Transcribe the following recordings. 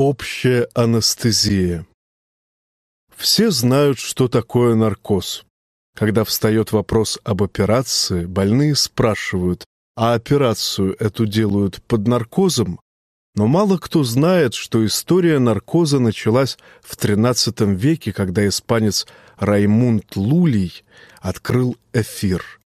Общая анестезия. Все знают, что такое наркоз. Когда встает вопрос об операции, больные спрашивают, а операцию эту делают под наркозом? Но мало кто знает, что история наркоза началась в XIII веке, когда испанец Раймунд Лулий открыл эфир.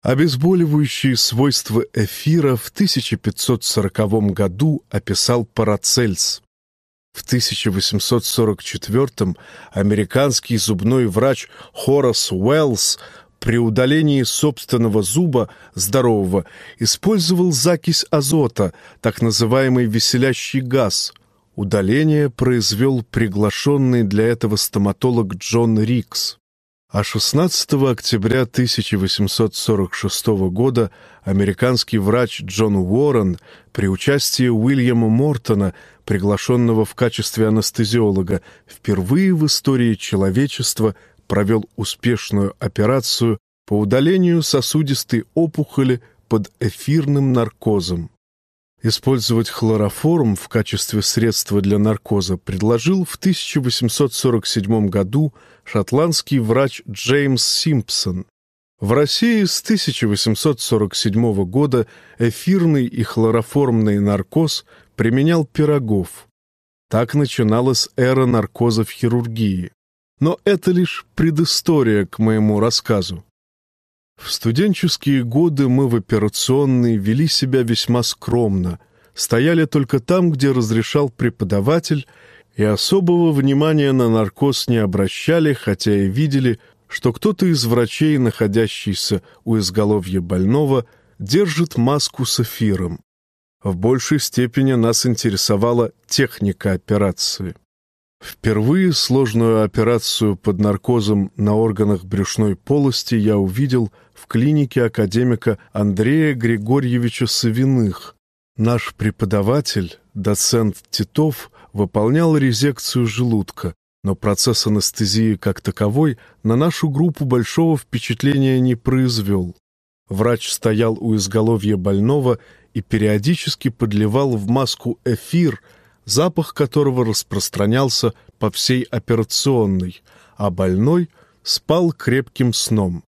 Обезболивающие свойства эфира в 1540 году описал Парацельс. В 1844 американский зубной врач Хорас Уэллс при удалении собственного зуба здорового использовал закись азота, так называемый веселящий газ. Удаление произвел приглашенный для этого стоматолог Джон Рикс. А 16 октября 1846 года американский врач Джон Уоррен при участии Уильяма Мортона, приглашенного в качестве анестезиолога, впервые в истории человечества провел успешную операцию по удалению сосудистой опухоли под эфирным наркозом. Использовать хлороформ в качестве средства для наркоза предложил в 1847 году шотландский врач Джеймс Симпсон. В России с 1847 года эфирный и хлороформный наркоз применял Пирогов. Так начиналась эра наркоза в хирургии. Но это лишь предыстория к моему рассказу. В студенческие годы мы в операционной вели себя весьма скромно, стояли только там, где разрешал преподаватель, и особого внимания на наркоз не обращали, хотя и видели, что кто-то из врачей, находящийся у изголовья больного, держит маску с эфиром. В большей степени нас интересовала техника операции. Впервые сложную операцию под наркозом на органах брюшной полости я увидел в клинике академика Андрея Григорьевича Савиных. Наш преподаватель, доцент Титов, выполнял резекцию желудка, но процесс анестезии как таковой на нашу группу большого впечатления не произвел. Врач стоял у изголовья больного и периодически подливал в маску эфир, запах которого распространялся по всей операционной, а больной спал крепким сном.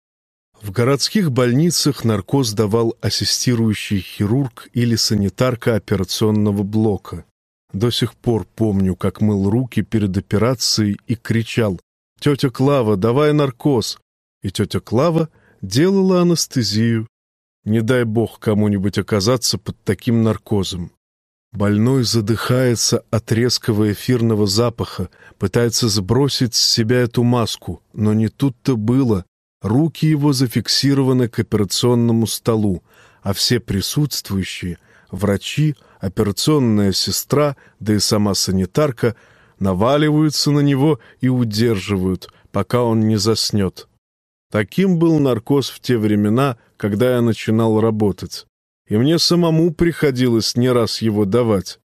В городских больницах наркоз давал ассистирующий хирург или санитарка операционного блока. До сих пор помню, как мыл руки перед операцией и кричал «Тетя Клава, давай наркоз!» И тетя Клава делала анестезию. Не дай бог кому-нибудь оказаться под таким наркозом. Больной задыхается от резкого эфирного запаха, пытается сбросить с себя эту маску, но не тут-то было. Руки его зафиксированы к операционному столу, а все присутствующие — врачи, операционная сестра, да и сама санитарка — наваливаются на него и удерживают, пока он не заснет. Таким был наркоз в те времена, когда я начинал работать. И мне самому приходилось не раз его давать.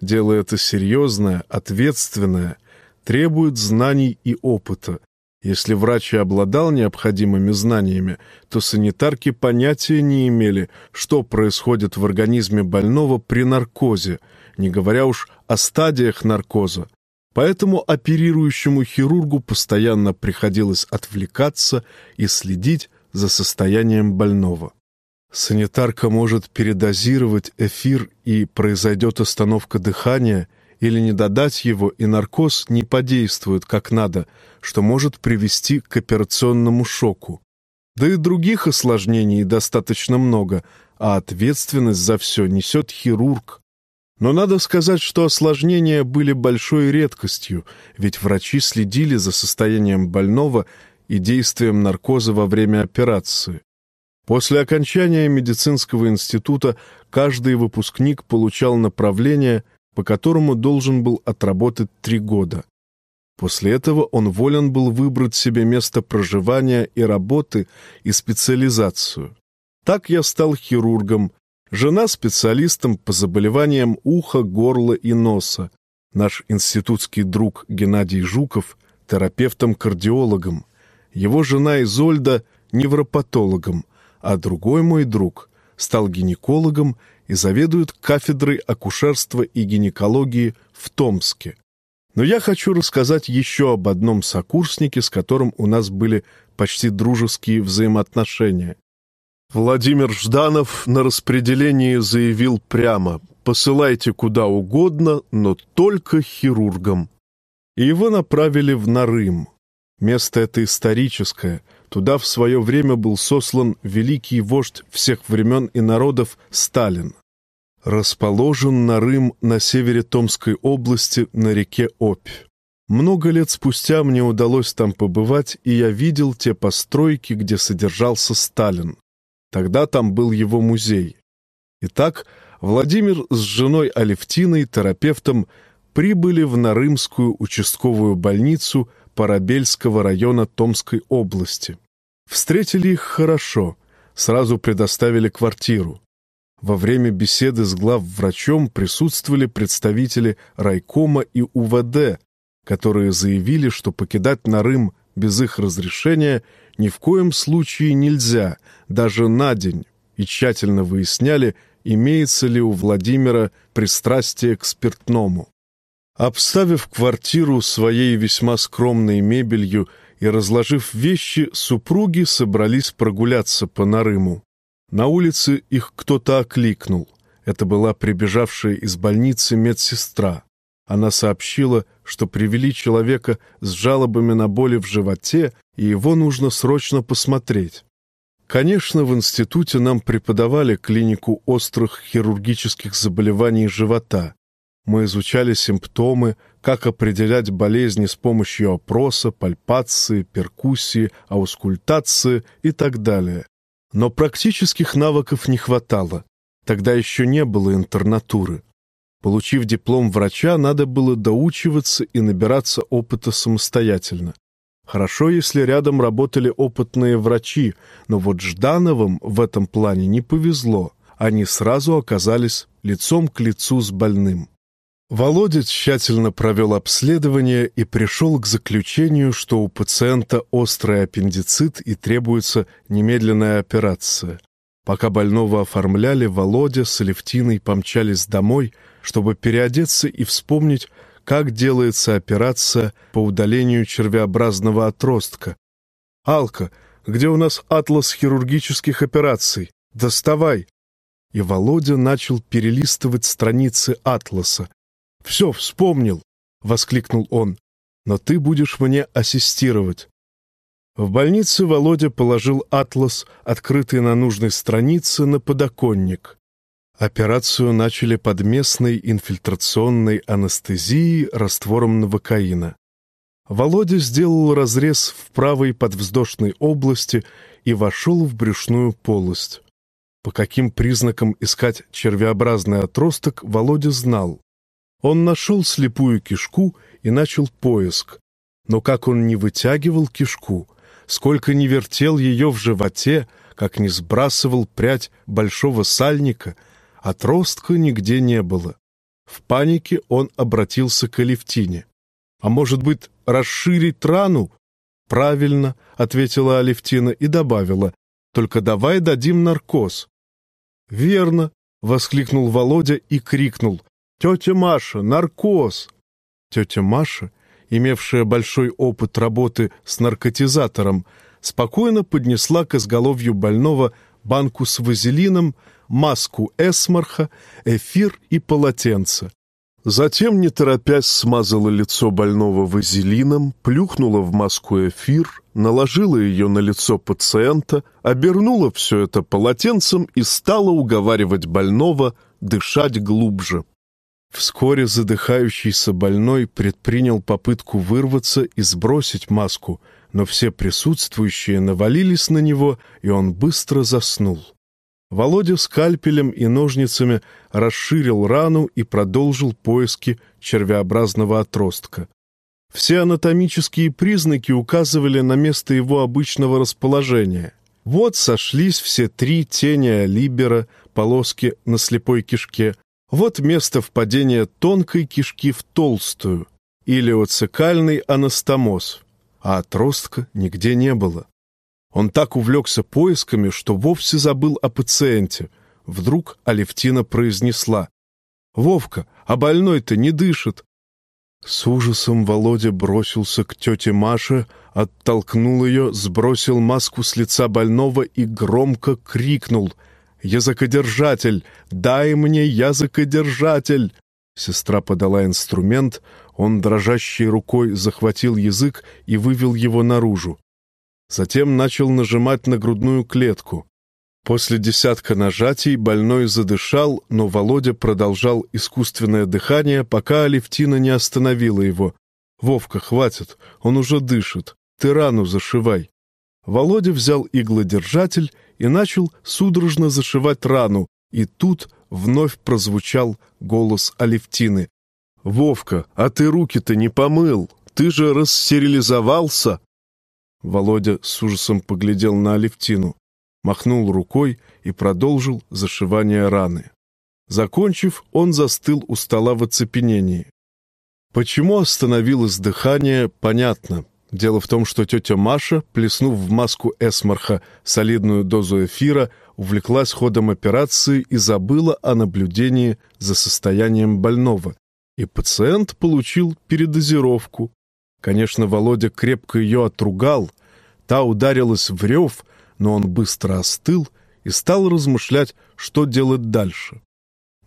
Дело это серьезное, ответственное, требует знаний и опыта, если врач и обладал необходимыми знаниями, то санитарки понятия не имели, что происходит в организме больного при наркозе, не говоря уж о стадиях наркоза. Поэтому оперирующему хирургу постоянно приходилось отвлекаться и следить за состоянием больного. Санитарка может передозировать эфир и произойдет остановка дыхания – или не додать его, и наркоз не подействует как надо, что может привести к операционному шоку. Да и других осложнений достаточно много, а ответственность за все несет хирург. Но надо сказать, что осложнения были большой редкостью, ведь врачи следили за состоянием больного и действием наркоза во время операции. После окончания медицинского института каждый выпускник получал направление по которому должен был отработать три года. После этого он волен был выбрать себе место проживания и работы и специализацию. Так я стал хирургом, жена специалистом по заболеваниям уха, горла и носа, наш институтский друг Геннадий Жуков терапевтом-кардиологом, его жена Изольда невропатологом, а другой мой друг стал гинекологом и заведует кафедрой акушерства и гинекологии в Томске. Но я хочу рассказать еще об одном сокурснике, с которым у нас были почти дружеские взаимоотношения. Владимир Жданов на распределении заявил прямо «посылайте куда угодно, но только хирургам». И его направили в Нарым. Место это историческое. Туда в свое время был сослан великий вождь всех времен и народов Сталин. Расположен Нарым на севере Томской области на реке Обь. Много лет спустя мне удалось там побывать, и я видел те постройки, где содержался Сталин. Тогда там был его музей. Итак, Владимир с женой Алевтиной, терапевтом, прибыли в Нарымскую участковую больницу Парабельского района Томской области. Встретили их хорошо, сразу предоставили квартиру. Во время беседы с главврачом присутствовали представители райкома и УВД, которые заявили, что покидать Нарым без их разрешения ни в коем случае нельзя, даже на день, и тщательно выясняли, имеется ли у Владимира пристрастие к спиртному. Обставив квартиру своей весьма скромной мебелью и разложив вещи, супруги собрались прогуляться по Нарыму. На улице их кто-то окликнул. Это была прибежавшая из больницы медсестра. Она сообщила, что привели человека с жалобами на боли в животе, и его нужно срочно посмотреть. Конечно, в институте нам преподавали клинику острых хирургических заболеваний живота. Мы изучали симптомы, как определять болезни с помощью опроса, пальпации, перкуссии, аускультации и так далее. Но практических навыков не хватало. Тогда еще не было интернатуры. Получив диплом врача, надо было доучиваться и набираться опыта самостоятельно. Хорошо, если рядом работали опытные врачи, но вот Ждановым в этом плане не повезло. Они сразу оказались лицом к лицу с больным. Володя тщательно провел обследование и пришел к заключению, что у пациента острый аппендицит и требуется немедленная операция. Пока больного оформляли, Володя с Алевтиной помчались домой – чтобы переодеться и вспомнить, как делается операция по удалению червеобразного отростка. «Алка, где у нас атлас хирургических операций? Доставай!» И Володя начал перелистывать страницы атласа. «Все, вспомнил!» — воскликнул он. «Но ты будешь мне ассистировать». В больнице Володя положил атлас, открытый на нужной странице, на подоконник. Операцию начали под местной инфильтрационной анестезией раствором новокаина. Володя сделал разрез в правой подвздошной области и вошел в брюшную полость. По каким признакам искать червеобразный отросток, Володя знал. Он нашел слепую кишку и начал поиск. Но как он не вытягивал кишку, сколько не вертел ее в животе, как не сбрасывал прядь большого сальника — Отростка нигде не было. В панике он обратился к Алевтине. «А может быть, расширить рану?» «Правильно», — ответила Алевтина и добавила. «Только давай дадим наркоз». «Верно», — воскликнул Володя и крикнул. «Тетя Маша, наркоз!» Тетя Маша, имевшая большой опыт работы с наркотизатором, спокойно поднесла к изголовью больного банку с вазелином, маску эсмарха, эфир и полотенце. Затем, не торопясь, смазала лицо больного вазелином, плюхнула в маску эфир, наложила ее на лицо пациента, обернула все это полотенцем и стала уговаривать больного дышать глубже. Вскоре задыхающийся больной предпринял попытку вырваться и сбросить маску, но все присутствующие навалились на него, и он быстро заснул. Володя скальпелем и ножницами расширил рану и продолжил поиски червеобразного отростка. Все анатомические признаки указывали на место его обычного расположения. Вот сошлись все три тени алибера, полоски на слепой кишке. Вот место впадения тонкой кишки в толстую, илиоцикальный анастомоз, а отростка нигде не было. Он так увлекся поисками, что вовсе забыл о пациенте. Вдруг Алевтина произнесла. «Вовка, а больной-то не дышит!» С ужасом Володя бросился к тете Маше, оттолкнул ее, сбросил маску с лица больного и громко крикнул «Языкодержатель! Дай мне языкодержатель!» Сестра подала инструмент, он дрожащей рукой захватил язык и вывел его наружу. Затем начал нажимать на грудную клетку. После десятка нажатий больной задышал, но Володя продолжал искусственное дыхание, пока Алевтина не остановила его. «Вовка, хватит, он уже дышит. Ты рану зашивай». Володя взял иглодержатель и начал судорожно зашивать рану, и тут вновь прозвучал голос Алевтины. «Вовка, а ты руки-то не помыл? Ты же расстерилизовался!» Володя с ужасом поглядел на Алевтину махнул рукой и продолжил зашивание раны. Закончив, он застыл у стола в оцепенении. Почему остановилось дыхание, понятно. Дело в том, что тетя Маша, плеснув в маску эсмарха солидную дозу эфира, увлеклась ходом операции и забыла о наблюдении за состоянием больного. И пациент получил передозировку. Конечно, Володя крепко ее отругал. Та ударилась в рев, но он быстро остыл и стал размышлять, что делать дальше.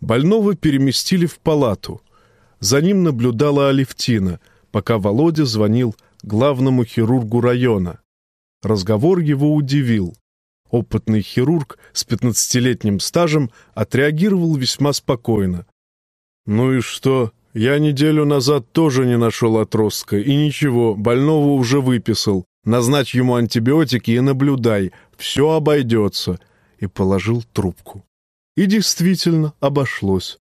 Больного переместили в палату. За ним наблюдала Алевтина, пока Володя звонил главному хирургу района. Разговор его удивил. Опытный хирург с пятнадцатилетним стажем отреагировал весьма спокойно. «Ну и что? Я неделю назад тоже не нашел отростка, и ничего, больного уже выписал. Назначь ему антибиотики и наблюдай, все обойдется». И положил трубку. И действительно обошлось.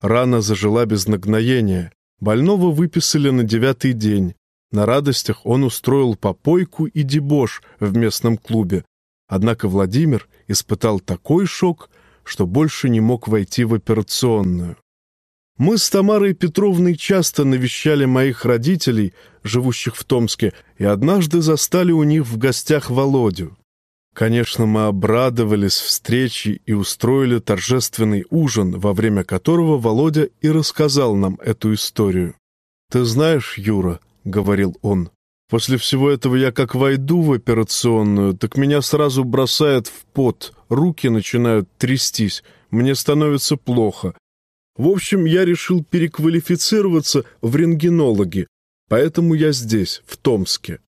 Рана зажила без нагноения. Больного выписали на девятый день. На радостях он устроил попойку и дебош в местном клубе. Однако Владимир испытал такой шок, что больше не мог войти в операционную. Мы с Тамарой Петровной часто навещали моих родителей, живущих в Томске, и однажды застали у них в гостях Володю. Конечно, мы обрадовались встрече и устроили торжественный ужин, во время которого Володя и рассказал нам эту историю. «Ты знаешь, Юра», — говорил он, — «после всего этого я как войду в операционную, так меня сразу бросает в пот, руки начинают трястись, мне становится плохо, в общем, я решил переквалифицироваться в рентгенологи, поэтому я здесь, в Томске.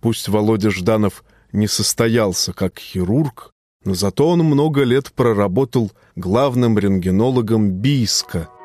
Пусть Володя Жданов не состоялся как хирург, но зато он много лет проработал главным рентгенологом Бийска –